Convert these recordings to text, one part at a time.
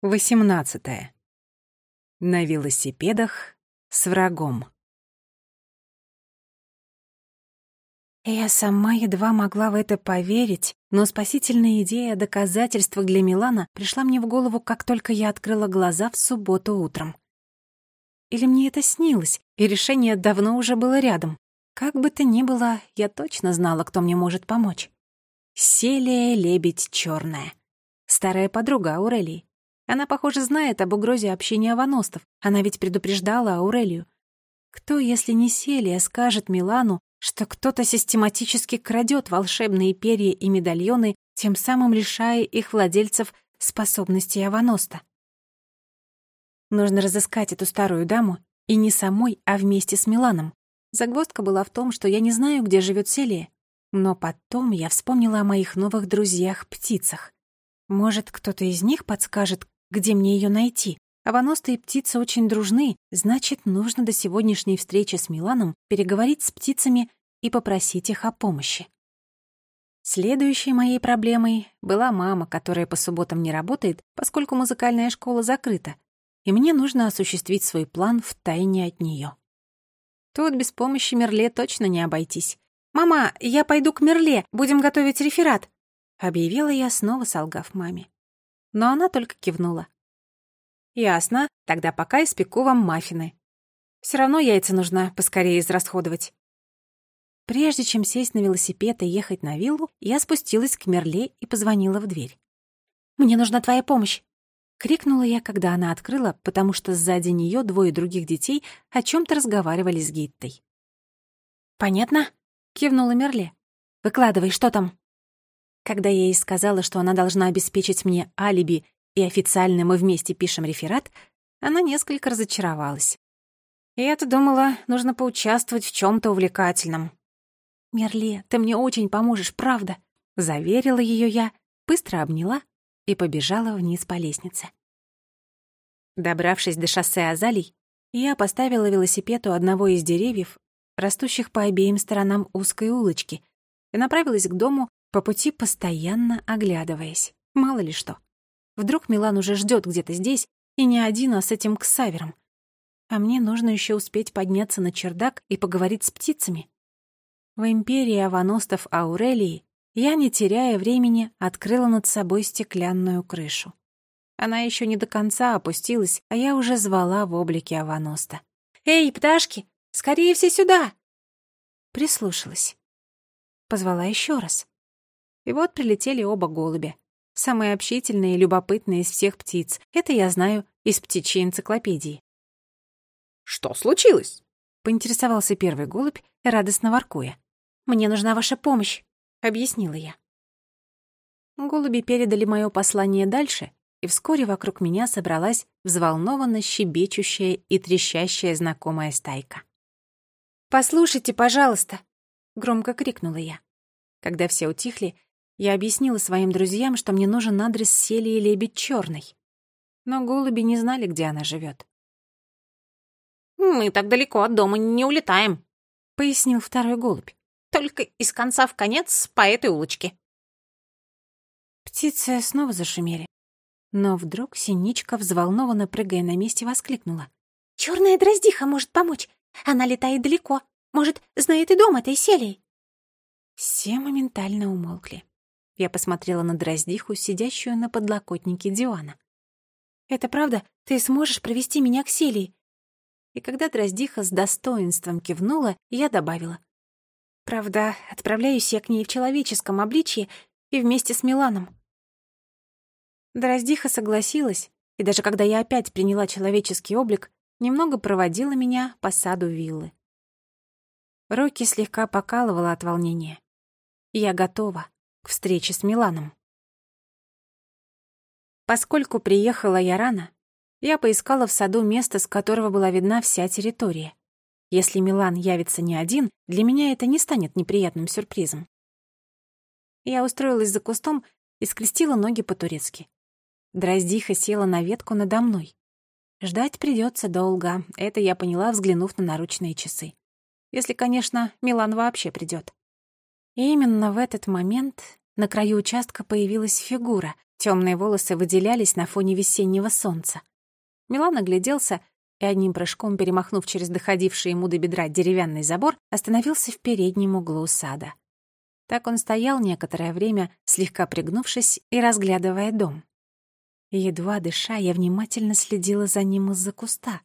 18. На велосипедах с врагом. Я сама едва могла в это поверить, но спасительная идея доказательства для Милана пришла мне в голову, как только я открыла глаза в субботу утром. Или мне это снилось, и решение давно уже было рядом. Как бы то ни было, я точно знала, кто мне может помочь. Селия Лебедь Черная, старая подруга Аурелии. Она, похоже, знает об угрозе общения аваностов. Она ведь предупреждала Аурелию. Кто, если не Селия, скажет Милану, что кто-то систематически крадет волшебные перья и медальоны, тем самым лишая их владельцев способностей аваноста? Нужно разыскать эту старую даму, и не самой, а вместе с Миланом. Загвоздка была в том, что я не знаю, где живет Селия. Но потом я вспомнила о моих новых друзьях-птицах. Может, кто-то из них подскажет, где мне ее найти? Аваноста и птицы очень дружны, значит, нужно до сегодняшней встречи с Миланом переговорить с птицами и попросить их о помощи. Следующей моей проблемой была мама, которая по субботам не работает, поскольку музыкальная школа закрыта, и мне нужно осуществить свой план в тайне от нее. Тут без помощи Мерле точно не обойтись. «Мама, я пойду к Мерле, будем готовить реферат», — объявила я, снова солгав маме но она только кивнула. «Ясно, тогда пока испеку вам маффины. Все равно яйца нужно поскорее израсходовать». Прежде чем сесть на велосипед и ехать на виллу, я спустилась к Мерле и позвонила в дверь. «Мне нужна твоя помощь!» — крикнула я, когда она открыла, потому что сзади нее двое других детей о чем то разговаривали с Гиттой. «Понятно?» — кивнула Мерле. «Выкладывай, что там?» Когда я ей сказала, что она должна обеспечить мне алиби и официально мы вместе пишем реферат, она несколько разочаровалась. Я-то думала, нужно поучаствовать в чем то увлекательном. «Мерле, ты мне очень поможешь, правда», — заверила ее я, быстро обняла и побежала вниз по лестнице. Добравшись до шоссе Азалий, я поставила велосипед у одного из деревьев, растущих по обеим сторонам узкой улочки, и направилась к дому, по пути постоянно оглядываясь. Мало ли что. Вдруг Милан уже ждет где-то здесь, и не один, а с этим ксавером. А мне нужно еще успеть подняться на чердак и поговорить с птицами. В империи аваностов Аурелии я, не теряя времени, открыла над собой стеклянную крышу. Она еще не до конца опустилась, а я уже звала в облике аваноста. «Эй, пташки, скорее все сюда!» Прислушалась. Позвала еще раз. И вот прилетели оба голубя. Самые общительные и любопытные из всех птиц. Это я знаю из птичьей энциклопедии. «Что случилось?» — поинтересовался первый голубь, радостно воркуя. «Мне нужна ваша помощь», — объяснила я. Голуби передали мое послание дальше, и вскоре вокруг меня собралась взволнованно щебечущая и трещащая знакомая стайка. «Послушайте, пожалуйста!» — громко крикнула я. Когда все утихли, я объяснила своим друзьям, что мне нужен адрес Селии Лебедь Черной. Но голуби не знали, где она живет. «Мы так далеко от дома не улетаем», — пояснил второй голубь. «Только из конца в конец по этой улочке». Птицы снова зашумели. Но вдруг синичка, взволнованно прыгая на месте, воскликнула. «Черная дроздиха может помочь. Она летает далеко. Может, знает и дом этой селии». Все моментально умолкли. Я посмотрела на Дроздиху, сидящую на подлокотнике дивана. «Это правда? Ты сможешь провести меня к Селии?» И когда Дроздиха с достоинством кивнула, я добавила. «Правда, отправляюсь я к ней в человеческом обличье и вместе с Миланом». Дроздиха согласилась, и даже когда я опять приняла человеческий облик, немного проводила меня по саду виллы. Руки слегка покалывала от волнения. Я готова к встрече с Миланом. Поскольку приехала я рано, я поискала в саду место, с которого была видна вся территория. Если Милан явится не один, для меня это не станет неприятным сюрпризом. Я устроилась за кустом и скрестила ноги по-турецки. Дроздиха села на ветку надо мной. Ждать придется долго, это я поняла, взглянув на наручные часы. Если, конечно, Милан вообще придет. И именно в этот момент на краю участка появилась фигура. Темные волосы выделялись на фоне весеннего солнца. Милан огляделся и одним прыжком, перемахнув через доходивший ему до бедра деревянный забор, остановился в переднем углу сада. Так он стоял некоторое время, слегка пригнувшись и разглядывая дом. Едва дыша, я внимательно следила за ним из-за куста.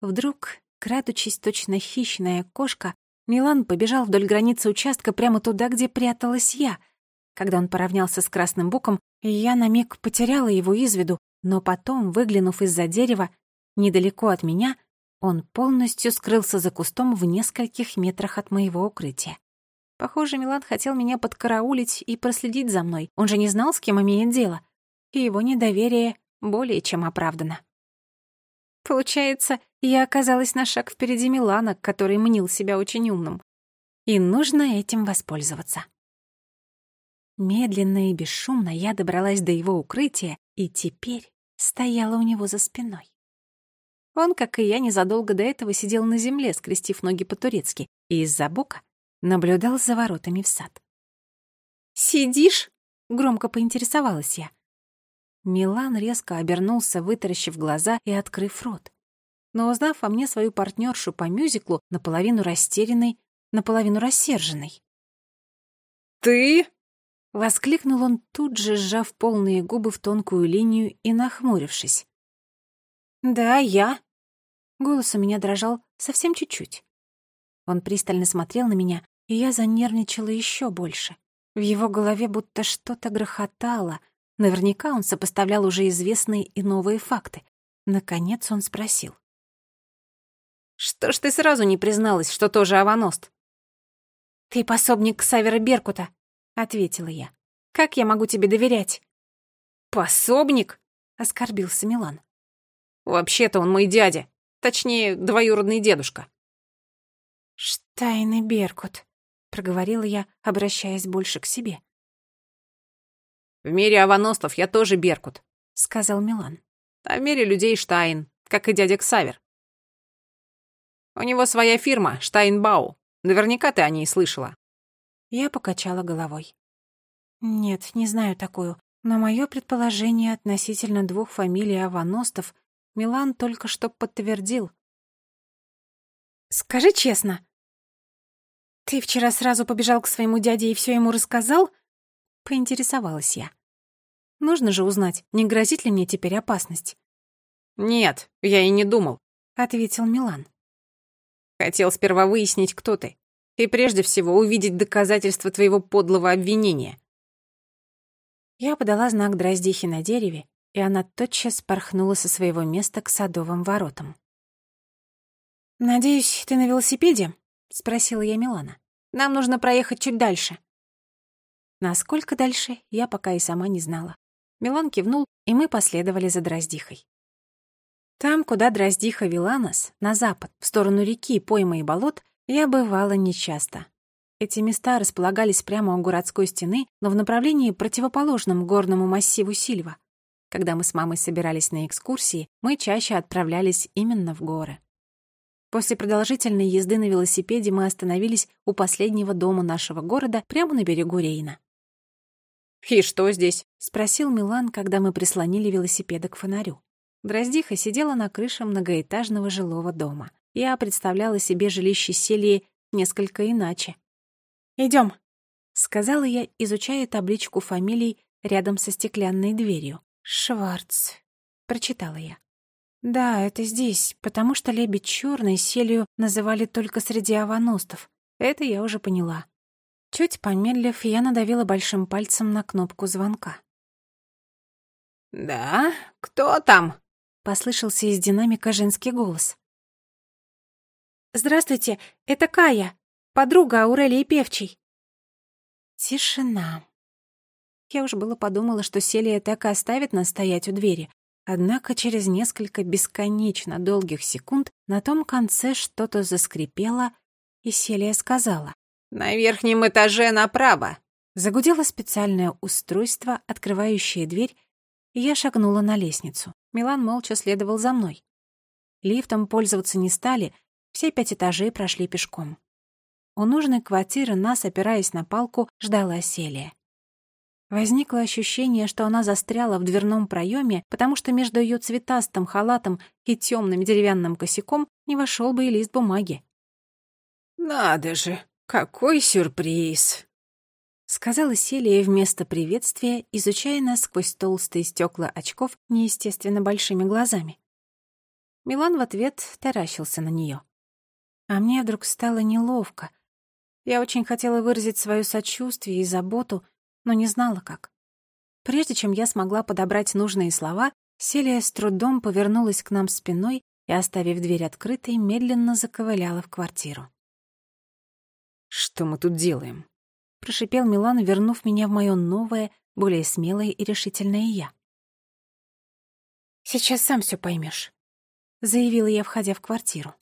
Вдруг, крадучись точно хищная кошка, Милан побежал вдоль границы участка прямо туда, где пряталась я. Когда он поравнялся с красным буком, я на миг потеряла его из виду, но потом, выглянув из-за дерева, недалеко от меня, он полностью скрылся за кустом в нескольких метрах от моего укрытия. Похоже, Милан хотел меня подкараулить и проследить за мной. Он же не знал, с кем имеет дело. И его недоверие более чем оправдано. Получается, я оказалась на шаг впереди Милана, который мнил себя очень умным. И нужно этим воспользоваться. Медленно и бесшумно я добралась до его укрытия и теперь стояла у него за спиной. Он, как и я, незадолго до этого сидел на земле, скрестив ноги по-турецки, и из-за бока наблюдал за воротами в сад. «Сидишь?» — громко поинтересовалась я. Милан резко обернулся, вытаращив глаза и открыв рот. Но узнав о мне свою партнершу по мюзиклу, наполовину растерянной, наполовину рассерженной. «Ты?» — воскликнул он, тут же сжав полные губы в тонкую линию и нахмурившись. «Да, я». Голос у меня дрожал совсем чуть-чуть. Он пристально смотрел на меня, и я занервничала еще больше. В его голове будто что-то грохотало. Наверняка он сопоставлял уже известные и новые факты. Наконец он спросил. «Что ж ты сразу не призналась, что тоже аваност?» «Ты пособник Савера Беркута», — ответила я. «Как я могу тебе доверять?» «Пособник?» — оскорбился Милан. «Вообще-то он мой дядя, точнее, двоюродный дедушка». «Штайн Беркут», — проговорила я, обращаясь больше к себе. «В мире аваностов я тоже Беркут», — сказал Милан. «А в мире людей Штайн, как и дядя Ксавер. У него своя фирма, Штайнбау. Наверняка ты о ней слышала». Я покачала головой. «Нет, не знаю такую, но мое предположение относительно двух фамилий аваностов Милан только что подтвердил. «Скажи честно, ты вчера сразу побежал к своему дяде и все ему рассказал?» — поинтересовалась я. «Нужно же узнать, не грозит ли мне теперь опасность?» «Нет, я и не думал», — ответил Милан. «Хотел сперва выяснить, кто ты, и прежде всего увидеть доказательства твоего подлого обвинения». Я подала знак дроздихи на дереве, и она тотчас порхнула со своего места к садовым воротам. «Надеюсь, ты на велосипеде?» — спросила я Милана. «Нам нужно проехать чуть дальше». Насколько дальше, я пока и сама не знала. Милан кивнул, и мы последовали за Дроздихой. Там, куда Дроздиха вела нас, на запад, в сторону реки, поймы и болот, я бывала нечасто. Эти места располагались прямо у городской стены, но в направлении противоположном горному массиву Сильва. Когда мы с мамой собирались на экскурсии, мы чаще отправлялись именно в горы. После продолжительной езды на велосипеде мы остановились у последнего дома нашего города прямо на берегу Рейна. «И что здесь?» — спросил Милан, когда мы прислонили велосипеды к фонарю. Дроздиха сидела на крыше многоэтажного жилого дома. Я представляла себе жилище Селии несколько иначе. Идем, сказала я, изучая табличку фамилий рядом со стеклянной дверью. «Шварц», — прочитала я. Да, это здесь, потому что лебедь черный селью называли только среди аваностов. Это я уже поняла. Чуть помедлив, я надавила большим пальцем на кнопку звонка. «Да? Кто там?» — послышался из динамика женский голос. «Здравствуйте, это Кая, подруга Аурелии Певчей». Тишина. Я уж было подумала, что Селия так и оставит нас стоять у двери, Однако через несколько бесконечно долгих секунд на том конце что-то заскрипело, и Селия сказала. «На верхнем этаже направо». Загудело специальное устройство, открывающее дверь, и я шагнула на лестницу. Милан молча следовал за мной. Лифтом пользоваться не стали, все пять этажей прошли пешком. У нужной квартиры нас, опираясь на палку, ждала Селия. Возникло ощущение, что она застряла в дверном проеме, потому что между ее цветастым халатом и темным деревянным косяком не вошел бы и лист бумаги. «Надо же, какой сюрприз!» Сказала Селия вместо приветствия, изучая нас сквозь толстые стекла очков неестественно большими глазами. Милан в ответ таращился на нее. А мне вдруг стало неловко. Я очень хотела выразить свое сочувствие и заботу, но не знала, как. Прежде чем я смогла подобрать нужные слова, Селия с трудом повернулась к нам спиной и, оставив дверь открытой, медленно заковыляла в квартиру. «Что мы тут делаем?» — прошипел Милан, вернув меня в мое новое, более смелое и решительное «я». «Сейчас сам все поймешь», — заявила я, входя в квартиру.